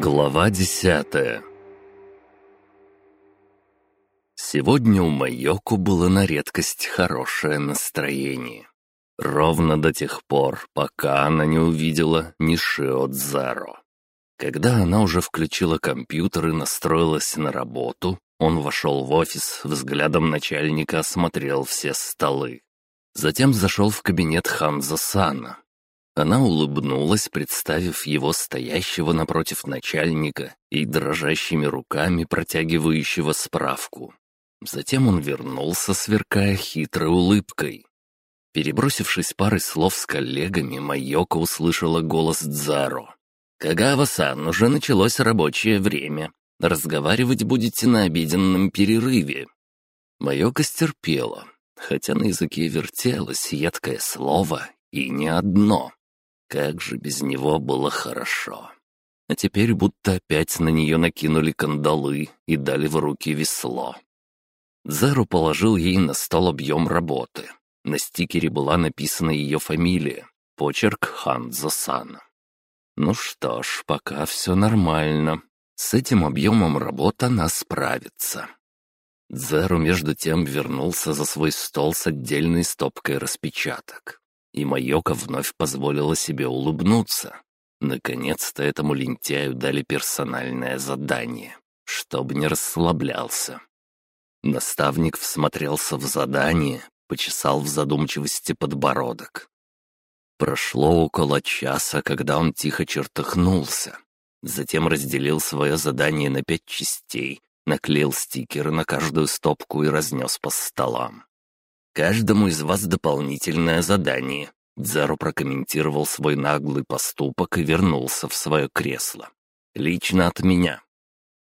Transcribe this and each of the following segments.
Глава десятая Сегодня у Майоку было на редкость хорошее настроение. Ровно до тех пор, пока она не увидела Нишио Дзаро. Когда она уже включила компьютер и настроилась на работу, он вошел в офис, взглядом начальника осмотрел все столы. Затем зашел в кабинет Ханза Сана. Она улыбнулась, представив его стоящего напротив начальника и дрожащими руками протягивающего справку. Затем он вернулся, сверкая хитрой улыбкой. Перебросившись парой слов с коллегами, Майока услышала голос Дзаро. «Кагава-сан, уже началось рабочее время. Разговаривать будете на обеденном перерыве». Майока стерпела, хотя на языке вертелось едкое слово, и не одно. Как же без него было хорошо. А теперь будто опять на нее накинули кандалы и дали в руки весло. Зару положил ей на стол объем работы. На стикере была написана ее фамилия, почерк Ханзо-сан. Ну что ж, пока все нормально. С этим объемом работы она справится. Дзеру между тем вернулся за свой стол с отдельной стопкой распечаток. И Майока вновь позволила себе улыбнуться. Наконец-то этому лентяю дали персональное задание, чтобы не расслаблялся. Наставник всмотрелся в задание, почесал в задумчивости подбородок. Прошло около часа, когда он тихо чертыхнулся. Затем разделил свое задание на пять частей, наклеил стикеры на каждую стопку и разнес по столам. «Каждому из вас дополнительное задание», Дзару прокомментировал свой наглый поступок и вернулся в свое кресло. «Лично от меня.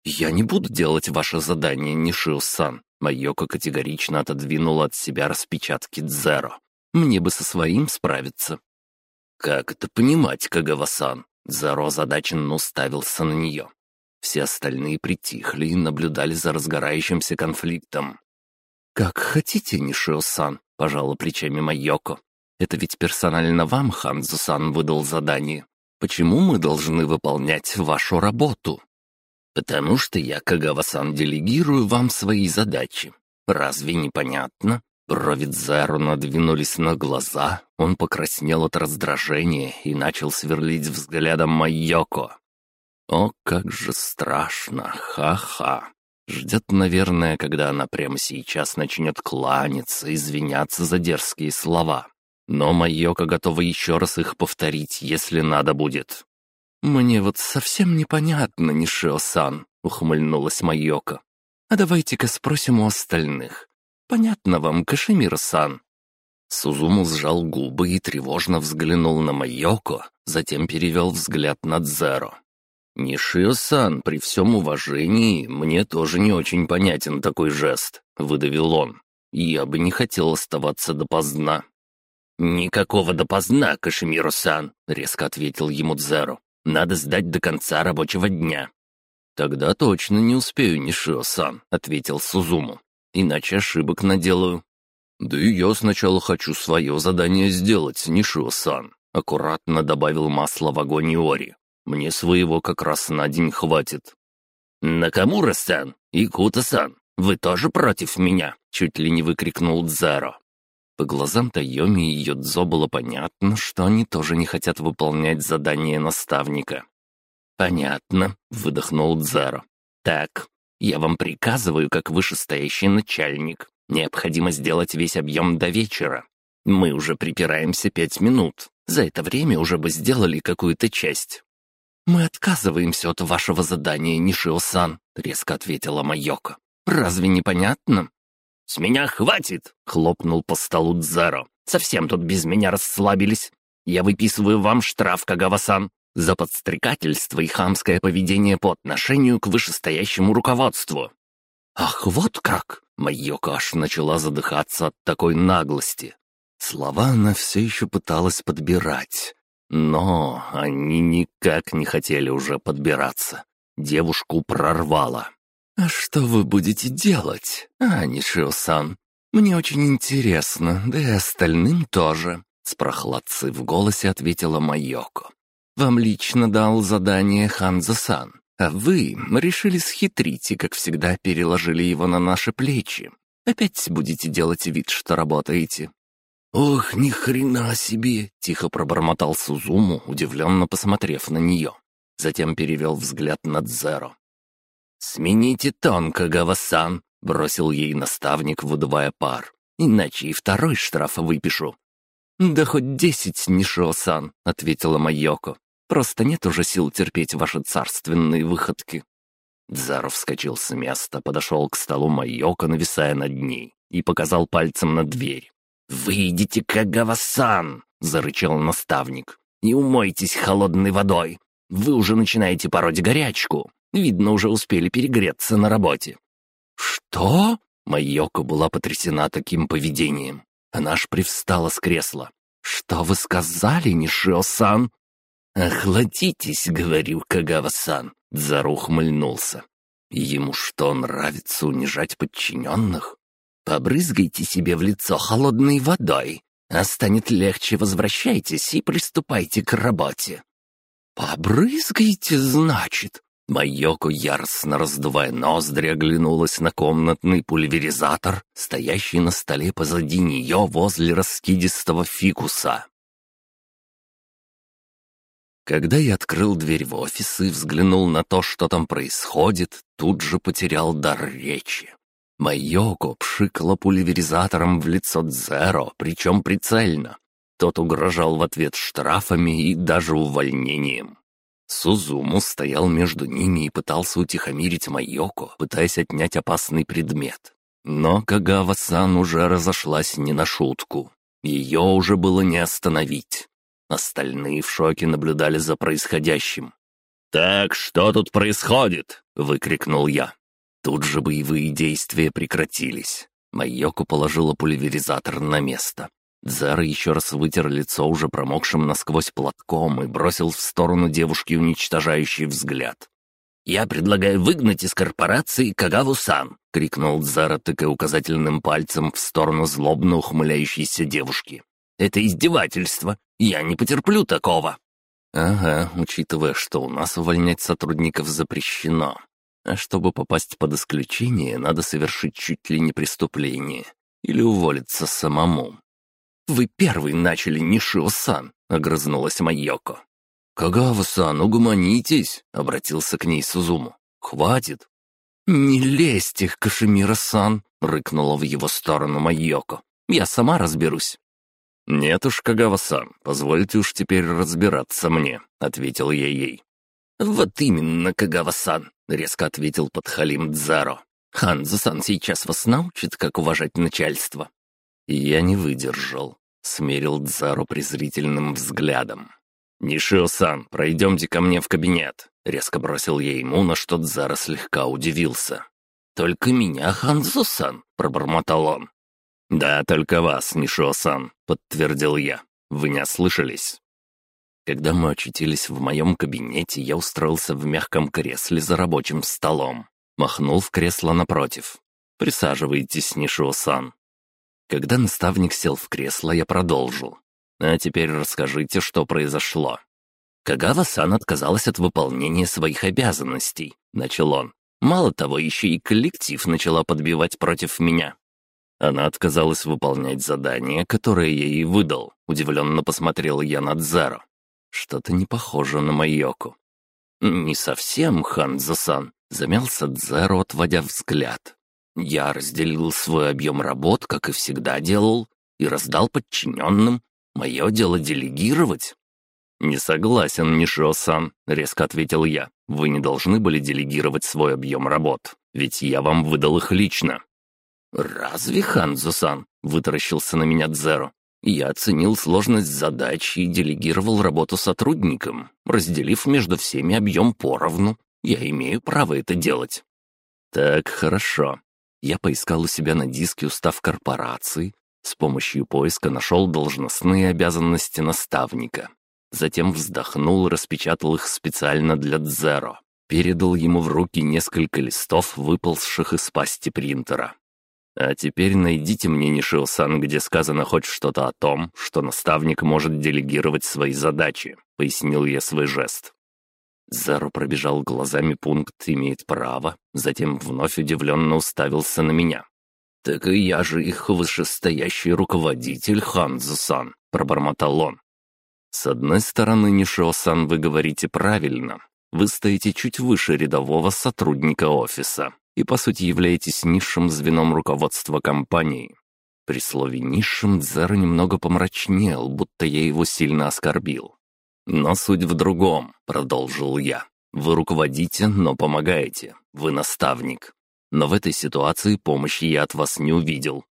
«Я не буду делать ваше задание, Нишио-сан», Майока категорично отодвинула от себя распечатки Дзеро. «Мне бы со своим справиться». «Как это понимать, Кагава-сан?» Дзеро озадаченно уставился на нее. Все остальные притихли и наблюдали за разгорающимся конфликтом. «Как хотите, Нишио-сан», — пожала плечами Майоко. «Это ведь персонально вам Ханзу-сан выдал задание. Почему мы должны выполнять вашу работу?» «Потому что я, Кагава-сан, делегирую вам свои задачи. Разве непонятно?» Брови Дзару надвинулись на глаза, он покраснел от раздражения и начал сверлить взглядом Майоко. О, как же страшно, ха-ха. Ждет, наверное, когда она прямо сейчас начнет кланяться, извиняться за дерзкие слова. Но Майока готова еще раз их повторить, если надо будет. «Мне вот совсем непонятно, Нишио-сан», — ухмыльнулась Майока. «А давайте-ка спросим у остальных. Понятно вам, Кашемир-сан?» Сузуму сжал губы и тревожно взглянул на Майоко, затем перевел взгляд на Дзеро. «Нишио-сан, при всем уважении, мне тоже не очень понятен такой жест», — выдавил он. «Я бы не хотел оставаться допоздна». «Никакого допоздна, Кашемиру-сан», — резко ответил ему Дзеро. Надо сдать до конца рабочего дня». «Тогда точно не успею, Нишио-сан», — ответил Сузуму. «Иначе ошибок наделаю». «Да и я сначала хочу свое задание сделать, Нишио-сан», — аккуратно добавил масло в огонь Иори. «Мне своего как раз на день хватит». «Накамура-сан и Кута-сан, вы тоже против меня?» — чуть ли не выкрикнул Дзаро. По глазам Тайоми и Йодзо было понятно, что они тоже не хотят выполнять задание наставника. «Понятно», — выдохнул Дзаро. «Так, я вам приказываю, как вышестоящий начальник. Необходимо сделать весь объем до вечера. Мы уже припираемся пять минут. За это время уже бы сделали какую-то часть». «Мы отказываемся от вашего задания, Нишио-сан», — резко ответила Майоко. «Разве не понятно?» «С меня хватит!» — хлопнул по столу Дзаро. «Совсем тут без меня расслабились. Я выписываю вам штраф, Кагавасан, за подстрекательство и хамское поведение по отношению к вышестоящему руководству». «Ах, вот как!» — Майока аж начала задыхаться от такой наглости. Слова она все еще пыталась подбирать, но они никак не хотели уже подбираться. Девушку прорвало. «А что вы будете делать, а, Нишио-сан? Мне очень интересно, да и остальным тоже», — с прохладцей в голосе ответила Майоко. Вам лично дал задание Ханзо-сан, а вы решили схитрить и, как всегда, переложили его на наши плечи. Опять будете делать вид, что работаете». «Ох, ни хрена себе!» — тихо пробормотал Сузуму, удивленно посмотрев на нее. Затем перевел взгляд на Дзеро. «Смените тон, Кагава-сан», — бросил ей наставник, выдувая пар. «Иначе и второй штраф выпишу». «Да хоть десять, Нишо-сан», — ответила Майоко. «Просто нет уже сил терпеть ваши царственные выходки». Дзаро вскочил с места, подошел к столу Майоко, нависая над ней, и показал пальцем на дверь. «Выйдите, Кагава-сан!» — зарычал наставник. «И умойтесь холодной водой. Вы уже начинаете пороть горячку. Видно, уже успели перегреться на работе». «Что?» — Майоко была потрясена таким поведением. Она аж привстала с кресла. «Что вы сказали, Нишио-сан?» «Охладитесь, — говорю, Кагава-сан», — Дзару хмыльнулся. «Ему что, нравится унижать подчиненных? Побрызгайте себе в лицо холодной водой, а станет легче, возвращайтесь и приступайте к работе». «Побрызгайте, значит?» Майоко, яростно раздувая ноздри, оглянулась на комнатный пульверизатор, стоящий на столе позади нее возле раскидистого фикуса. Когда я открыл дверь в офис и взглянул на то, что там происходит, тут же потерял дар речи. Майоко пшикала пульверизатором в лицо Дзеро, причем прицельно. Тот угрожал в ответ штрафами и даже увольнением. Сузуму стоял между ними и пытался утихомирить Майоко, пытаясь отнять опасный предмет. Но Кагава-сан уже разошлась не на шутку. Ее уже было не остановить. Остальные в шоке наблюдали за происходящим. «Так, что тут происходит?» — выкрикнул я. Тут же боевые действия прекратились. Майоку положила пульверизатор на место. Зара еще раз вытер лицо уже промокшим насквозь платком и бросил в сторону девушки уничтожающий взгляд. «Я предлагаю выгнать из корпорации Кагаву-сан!» — крикнул Дзара, тыкая указательным пальцем в сторону злобно ухмыляющейся девушки. Это издевательство. Я не потерплю такого». «Ага, учитывая, что у нас увольнять сотрудников запрещено. А чтобы попасть под исключение, надо совершить чуть ли не преступление. Или уволиться самому». «Вы первый начали, Нишио-сан», — огрызнулась Майоко. «Кагава-сан, угомонитесь», — обратился к ней Сузуму. «Хватит». «Не лезьте, Кашемира-сан», — рыкнула в его сторону Майоко. «Я сама разберусь». «Нет уж, Кагава-сан, позвольте уж теперь разбираться мне», — ответил я ей. «Вот именно, Кагава-сан», — резко ответил подхалим Дзаро. «Ханзо-сан сейчас вас научит, как уважать начальство». я не выдержал, смерил Дзаро презрительным взглядом. «Нишио-сан, пройдемте ко мне в кабинет», — резко бросил я ему, на что Дзаро слегка удивился. «Только меня, Ханзо-сан», — пробормотал он. «Да, только вас, Нишо-сан», — подтвердил я. «Вы не ослышались?» Когда мы очутились в моем кабинете, я устроился в мягком кресле за рабочим столом. Махнул в кресло напротив. «Присаживайтесь, Нишо-сан». Когда наставник сел в кресло, я продолжил. «А теперь расскажите, что произошло». «Кагава-сан отказалась от выполнения своих обязанностей», — начал он. «Мало того, еще и коллектив начала подбивать против меня. Она отказалась выполнять задание, которое я ей выдал. Удивленно посмотрел я на Дзаро. Что-то не похоже на Майоку. «Не совсем, Ханзо-сан», — замялся Дзаро, отводя взгляд. «Я разделил свой объем работ, как и всегда делал, и раздал подчиненным. Мое дело делегировать». «Не согласен, Нишо-сан», — резко ответил я. «Вы не должны были делегировать свой объем работ, ведь я вам выдал их лично». «Разве, Ханзо-сан?» — вытаращился на меня Дзеро. «Я оценил сложность задачи и делегировал работу сотрудникам, разделив между всеми объем поровну. Я имею право это делать». «Так, хорошо». Я поискал у себя на диске устав корпорации, с помощью поиска нашел должностные обязанности наставника. Затем вздохнул и распечатал их специально для Дзеро. Передал ему в руки несколько листов, выползших из пасти принтера. А теперь найдите мне Нишио-сан, где сказано хоть что-то о том, что наставник может делегировать свои задачи», — пояснил я свой жест. Зеро пробежал глазами пункт «имеет право», затем вновь удивленно уставился на меня. «Так и я же их вышестоящий руководитель, Ханзу-сан», — пробормотал он. «С одной стороны, Нишио-сан, вы говорите правильно. Вы стоите чуть выше рядового сотрудника офиса и, по сути, являетесь низшим звеном руководства компании. При слове «низшим» Дзеро немного помрачнел, будто я его сильно оскорбил. «Но суть в другом», — продолжил я. «Вы руководите, но помогаете. Вы наставник. Но в этой ситуации помощи я от вас не увидел».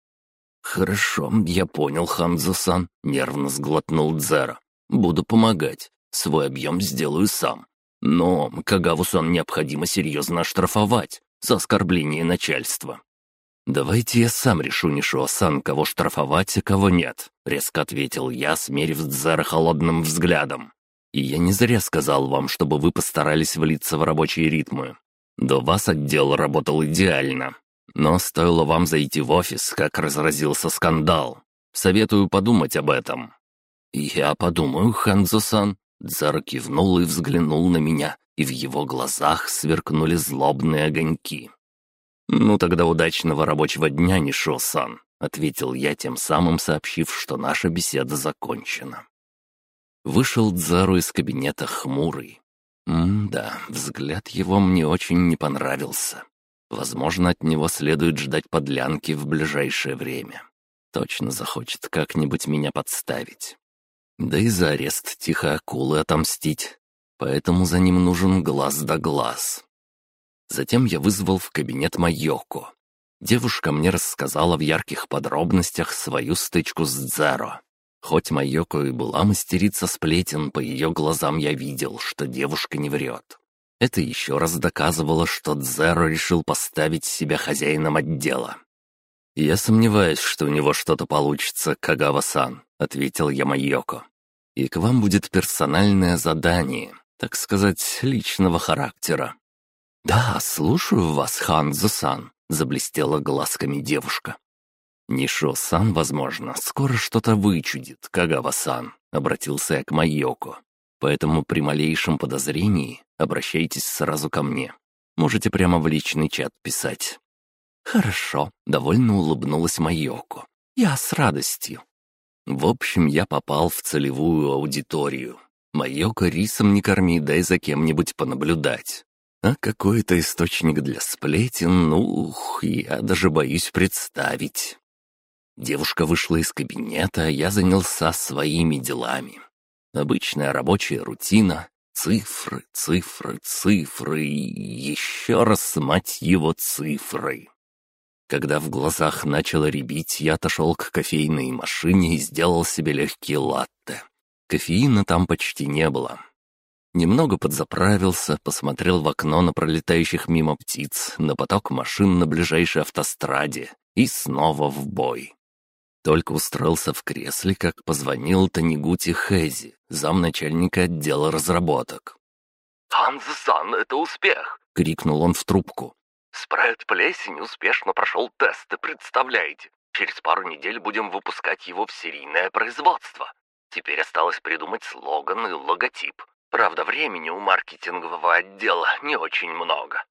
«Хорошо, я понял, Ханзо-сан», — нервно сглотнул Дзеро. «Буду помогать. Свой объем сделаю сам. Но Кагаву-сан необходимо серьезно оштрафовать за оскорбление начальства. «Давайте я сам решу, Нишуа-сан, кого штрафовать, а кого нет», — резко ответил я, смерив Дзера холодным взглядом. «И я не зря сказал вам, чтобы вы постарались влиться в рабочие ритмы. До вас отдел работал идеально. Но стоило вам зайти в офис, как разразился скандал. Советую подумать об этом». «Я подумаю, Ханзо-сан», Дзара кивнул и взглянул на меня, и в его глазах сверкнули злобные огоньки. «Ну тогда удачного рабочего дня, Нишо-сан», — ответил я, тем самым сообщив, что наша беседа закончена. Вышел Дзару из кабинета хмурый. М-да, взгляд его мне очень не понравился. Возможно, от него следует ждать подлянки в ближайшее время. Точно захочет как-нибудь меня подставить. Да и за арест тихо акулы отомстить. Поэтому за ним нужен глаз да глаз. Затем я вызвал в кабинет Майоко. Девушка мне рассказала в ярких подробностях свою стычку с Дзеро. Хоть Майоко и была мастерица сплетен, по ее глазам я видел, что девушка не врет. Это еще раз доказывало, что Дзеро решил поставить себя хозяином отдела. «Я сомневаюсь, что у него что-то получится, Кагава-сан», — ответил я Майоко и к вам будет персональное задание, так сказать, личного характера». «Да, слушаю вас, Ханзо-сан», — заблестела глазками девушка. «Нишо-сан, возможно, скоро что-то вычудит, Кагава-сан», — обратился я к Майоко. «Поэтому при малейшем подозрении обращайтесь сразу ко мне. Можете прямо в личный чат писать». «Хорошо», — довольно улыбнулась Майоко. «Я с радостью». В общем, я попал в целевую аудиторию. Майока рисом не корми, дай за кем-нибудь понаблюдать. А какой-то источник для сплетен, ну, ух, я даже боюсь представить. Девушка вышла из кабинета, а я занялся своими делами. Обычная рабочая рутина, цифры, цифры, цифры и еще раз, мать его, цифры. Когда в глазах начало рябить, я отошел к кофейной машине и сделал себе легкий латте. Кофеина там почти не было. Немного подзаправился, посмотрел в окно на пролетающих мимо птиц, на поток машин на ближайшей автостраде и снова в бой. Только устроился в кресле, как позвонил Танигути Хэзи, замначальника отдела разработок. «Ханзо-сан, это успех!» — крикнул он в трубку. Спрайт Плесень успешно прошел тесты, представляете? Через пару недель будем выпускать его в серийное производство. Теперь осталось придумать слоган и логотип. Правда, времени у маркетингового отдела не очень много.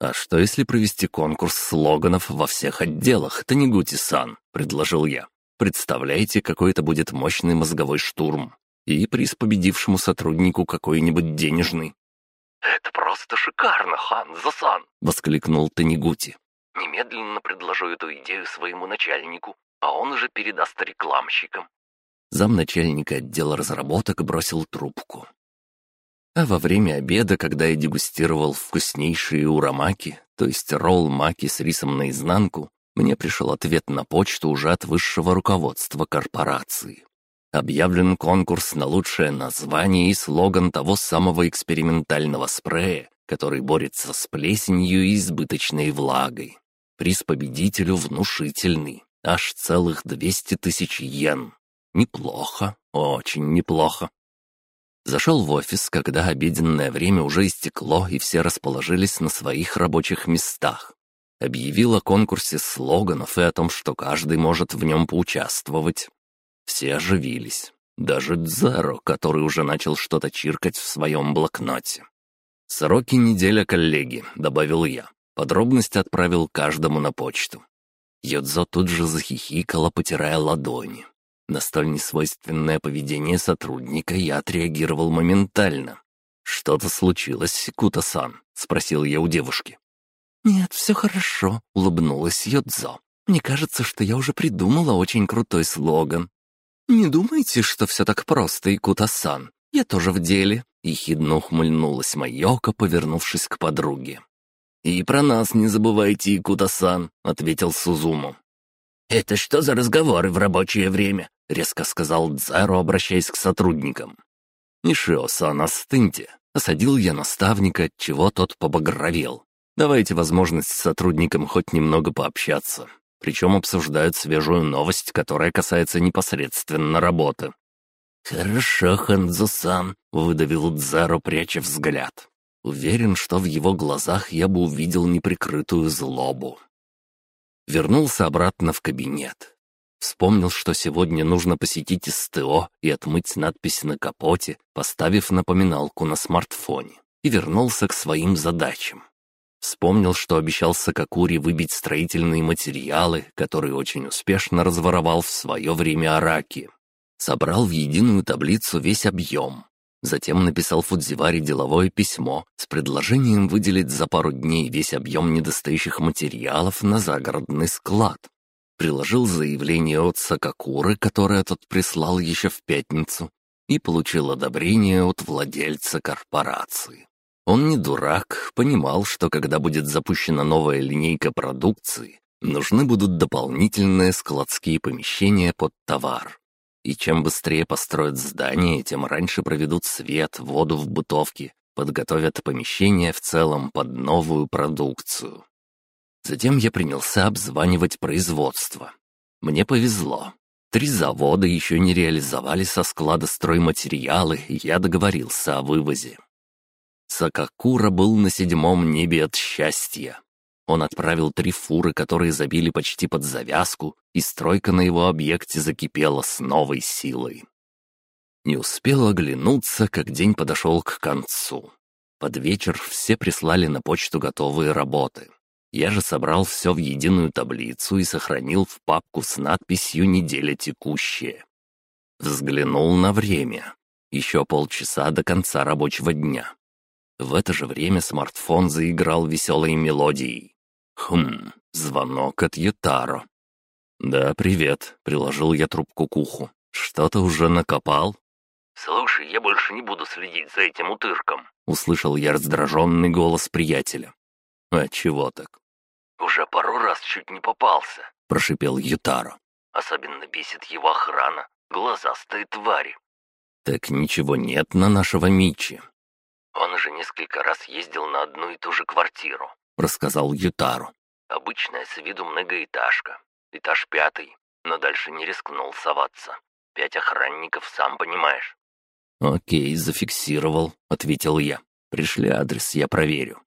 «А что, если провести конкурс слоганов во всех отделах, Это не Гути-сан?» — предложил я. «Представляете, какой это будет мощный мозговой штурм. И приз победившему сотруднику какой-нибудь денежный. «Это просто шикарно, Ханзо-сан!» — воскликнул Танигути. «Немедленно предложу эту идею своему начальнику, а он уже передаст рекламщикам». Замначальника отдела разработок бросил трубку. А во время обеда, когда я дегустировал вкуснейшие урамаки, то есть ролл-маки с рисом наизнанку, мне пришел ответ на почту уже от высшего руководства корпорации. Объявлен конкурс на лучшее название и слоган того самого экспериментального спрея, который борется с плесенью и избыточной влагой. Приз победителю внушительный, аж целых 200 тысяч йен. Неплохо, очень неплохо. Зашел в офис, когда обеденное время уже истекло, и все расположились на своих рабочих местах. Объявил о конкурсе слоганов и о том, что каждый может в нем поучаствовать. Все оживились. Даже Дзаро, который уже начал что-то чиркать в своем блокноте. «Сроки неделя, коллеги», — добавил я. Подробности отправил каждому на почту. Йодзо тут же захихикала, потирая ладони. На столь несвойственное поведение сотрудника я отреагировал моментально. «Что-то случилось, Кута-сан?» — спросил я у девушки. «Нет, все хорошо», — улыбнулась Йодзо. «Мне кажется, что я уже придумала очень крутой слоган. «Не думайте, что все так просто, Икута-сан. Я тоже в деле», — ехидно ухмыльнулась Майока, повернувшись к подруге. «И про нас не забывайте, Икута-сан», — ответил Сузуму. «Это что за разговоры в рабочее время?» — резко сказал Дзаро, обращаясь к сотрудникам. «Нишио-сан, остыньте», — осадил я наставника, чего тот побагровел. «Давайте возможность сотрудникам хоть немного пообщаться. Причем обсуждают свежую новость, которая касается непосредственно работы. «Хорошо, Ханзо-сан», — выдавил Дзаро, пряча взгляд. Уверен, что в его глазах я бы увидел неприкрытую злобу. Вернулся обратно в кабинет. Вспомнил, что сегодня нужно посетить СТО и отмыть надпись на капоте, поставив напоминалку на смартфоне, и вернулся к своим задачам. Вспомнил, что обещал Сакакури выбить строительные материалы, которые очень успешно разворовал в свое время Араки. Собрал в единую таблицу весь объем. Затем написал Фудзиваре деловое письмо с предложением выделить за пару дней весь объем недостающих материалов на загородный склад. Приложил заявление от Сакакуры, которое тот прислал еще в пятницу, и получил одобрение от владельца корпорации. Он не дурак, понимал, что когда будет запущена новая линейка продукции, нужны будут дополнительные складские помещения под товар. И чем быстрее построят здание, тем раньше проведут свет, воду в бытовке, подготовят помещение в целом под новую продукцию. Затем я принялся обзванивать производство. Мне повезло. Три завода еще не реализовали со склада стройматериалы, и я договорился о вывозе. Сакакура был на седьмом небе от счастья. Он отправил три фуры, которые забили почти под завязку, и стройка на его объекте закипела с новой силой. Не успел оглянуться, как день подошел к концу. Под вечер все прислали на почту готовые работы. Я же собрал все в единую таблицу и сохранил в папку с надписью «Неделя текущая». Взглянул на время. Еще полчаса до конца рабочего дня. В это же время смартфон заиграл веселой мелодией. Хм, звонок от Ютаро. «Да, привет», — приложил я трубку к уху. «Что-то уже накопал?» «Слушай, я больше не буду следить за этим утырком», — услышал я раздраженный голос приятеля. «А чего так?» «Уже пару раз чуть не попался», — прошипел Ютаро. «Особенно бесит его охрана, глазастые твари». «Так ничего нет на нашего Мичи. Он уже несколько раз ездил на одну и ту же квартиру», — рассказал Ютару. «Обычная с виду многоэтажка. Этаж пятый, но дальше не рискнул соваться. Пять охранников, сам понимаешь». «Окей, зафиксировал», — ответил я. «Пришли адрес, я проверю».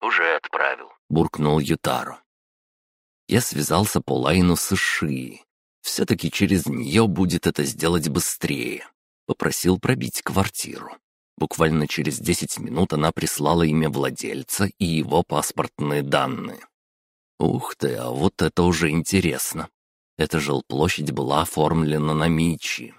«Уже отправил», — буркнул Ютару. Я связался по лайну с Ишией. Все-таки через нее будет это сделать быстрее. Попросил пробить квартиру. Буквально через 10 минут она прислала имя владельца и его паспортные данные. Ух ты, а вот это уже интересно. Эта жилплощадь была оформлена на Мичи.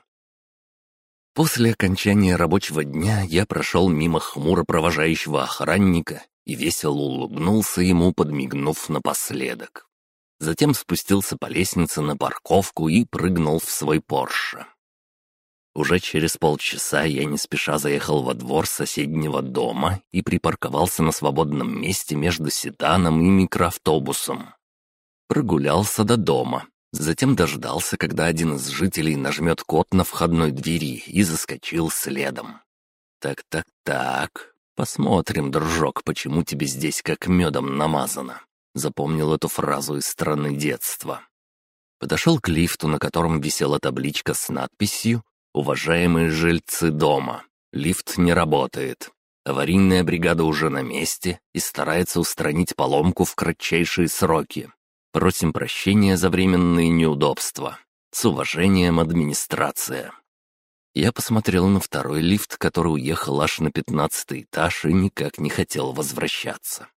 После окончания рабочего дня я прошел мимо хмуро провожающего охранника и весело улыбнулся ему, подмигнув напоследок. Затем спустился по лестнице на парковку и прыгнул в свой Порше. Уже через полчаса я не спеша заехал во двор соседнего дома и припарковался на свободном месте между седаном и микроавтобусом. Прогулялся до дома, затем дождался, когда один из жителей нажмет код на входной двери и заскочил следом. «Так-так-так, посмотрим, дружок, почему тебе здесь как медом намазано». Запомнил эту фразу из страны детства. Подошел к лифту, на котором висела табличка с надписью «Уважаемые жильцы дома, лифт не работает. Аварийная бригада уже на месте и старается устранить поломку в кратчайшие сроки. Просим прощения за временные неудобства. С уважением, администрация. Я посмотрел на второй лифт, который уехал аж на пятнадцатый этаж и никак не хотел возвращаться.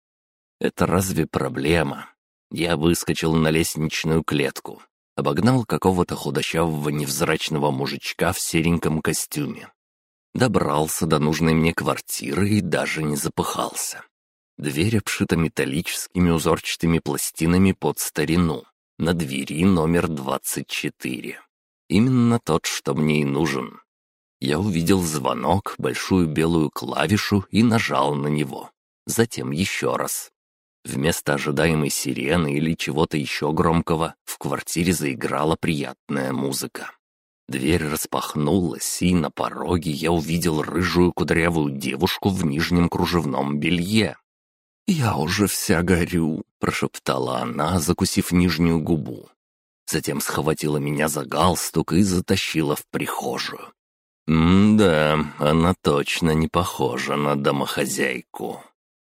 Это разве проблема? Я выскочил на лестничную клетку, обогнал какого-то худощавого невзрачного мужичка в сереньком костюме. Добрался до нужной мне квартиры и даже не запыхался. Дверь обшита металлическими узорчатыми пластинами под старину. На двери номер 24. Именно тот, что мне и нужен. Я увидел звонок, большую белую клавишу и нажал на него. Затем еще раз. Вместо ожидаемой сирены или чего-то еще громкого в квартире заиграла приятная музыка. Дверь распахнулась, и на пороге я увидел рыжую кудрявую девушку в нижнем кружевном белье. «Я уже вся горю», — прошептала она, закусив нижнюю губу. Затем схватила меня за галстук и затащила в прихожую. М-да, она точно не похожа на домохозяйку.